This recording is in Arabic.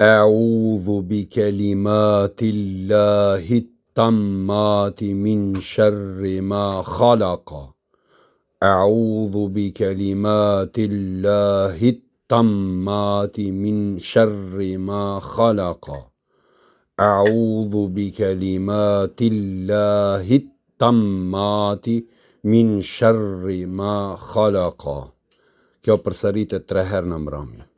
أعوذ بكلمات الله التامات من شر ما خلق. أعوذ بكلمات الله التامات من شر ما خلق. أعوذ بكلمات الله التامات من شر ما خلق. Kjo përsëritet tre herë në mbrëmje.